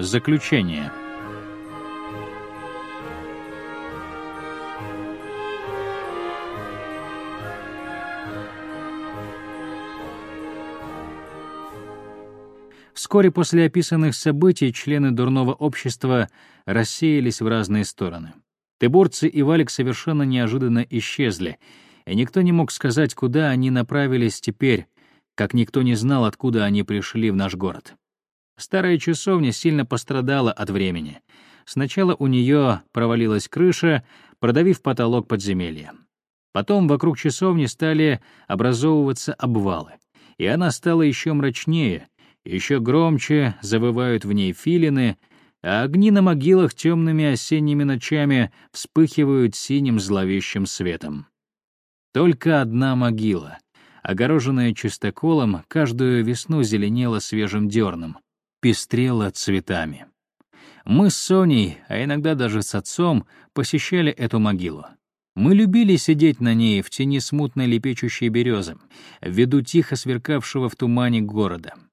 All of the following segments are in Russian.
Заключение. Вскоре после описанных событий члены дурного общества рассеялись в разные стороны. Тыборцы и Валик совершенно неожиданно исчезли, и никто не мог сказать, куда они направились теперь, как никто не знал, откуда они пришли в наш город. Старая часовня сильно пострадала от времени. Сначала у нее провалилась крыша, продавив потолок подземелья. Потом вокруг часовни стали образовываться обвалы, и она стала еще мрачнее, еще громче завывают в ней филины, а огни на могилах темными осенними ночами вспыхивают синим зловещим светом. Только одна могила, огороженная чистоколом, каждую весну зеленела свежим дерном, пестрела цветами. Мы с Соней, а иногда даже с отцом, посещали эту могилу. Мы любили сидеть на ней в тени смутной лепечущей березы, в виду тихо сверкавшего в тумане города —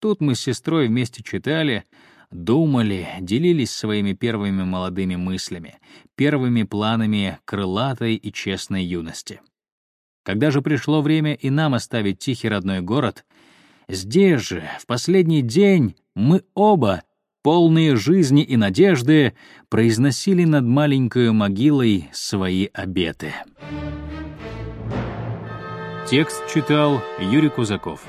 Тут мы с сестрой вместе читали, думали, делились своими первыми молодыми мыслями, первыми планами крылатой и честной юности. Когда же пришло время и нам оставить тихий родной город, здесь же, в последний день, мы оба, полные жизни и надежды, произносили над маленькой могилой свои обеты. Текст читал Юрий Кузаков.